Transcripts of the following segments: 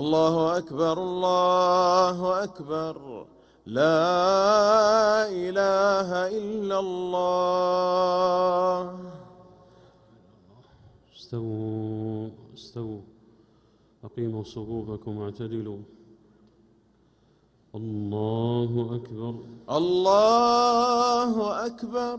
الله أكبر الله أكبر. لا إله إلا الله. استووا استووا. أقيموا صفوفكم واعتدلوا الله أكبر. الله أكبر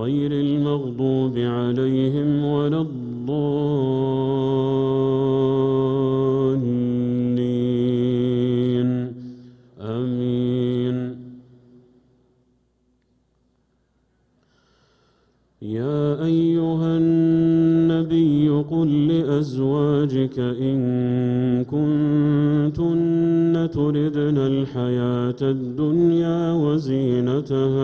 غير المغضوب عليهم ولا الضالين. آمين. يا أيها النبي قل لأزواجك إن كنتن تردن الحياة الدنيا وزينتها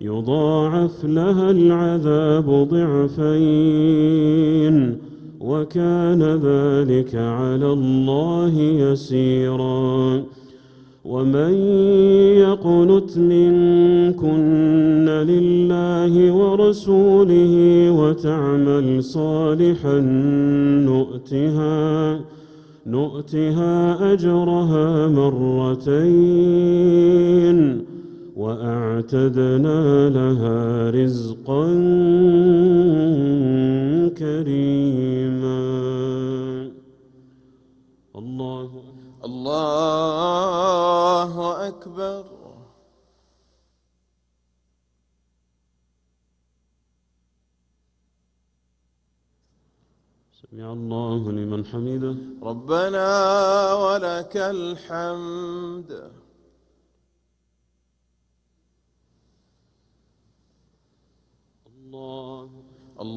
يضاعف لها العذاب ضعفين وكان ذلك على الله يسيرا. ومن يقنت منكن لله ورسوله وتعمل صالحا نؤتها نؤتها أجرها مرتين. وأعتدنا لها رزقا كريما. الله الله أكبر. سمع الله لمن حمده. ربنا ولك الحمد الله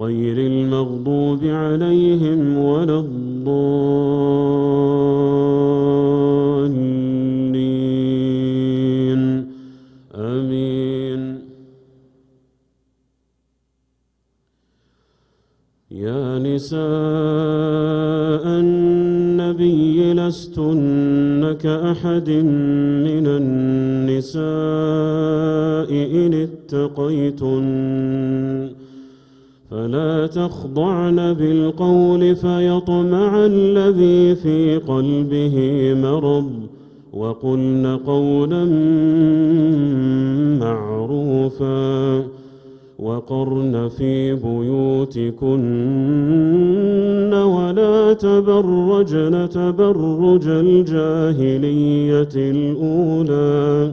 غير المغضوب عليهم ولا الضالين. آمين. يا نساء النبي لستن كأحد من النساء إن اتقيتن. فلا تخضعن بالقول فيطمع الذي في قلبه مرض وقلن قولا معروفا وقرن في بيوتكن ولا تبرجن تبرج الجاهلية الأولى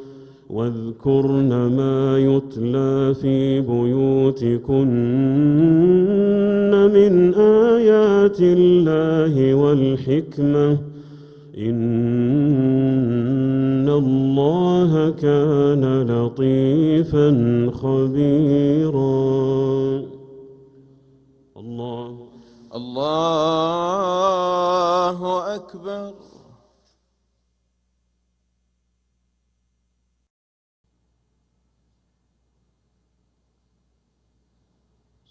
واذكرن ما يتلى في بيوتكن من آيات الله والحكمة. إن الله كان لطيفا خبيرا. الله. الله أكبر.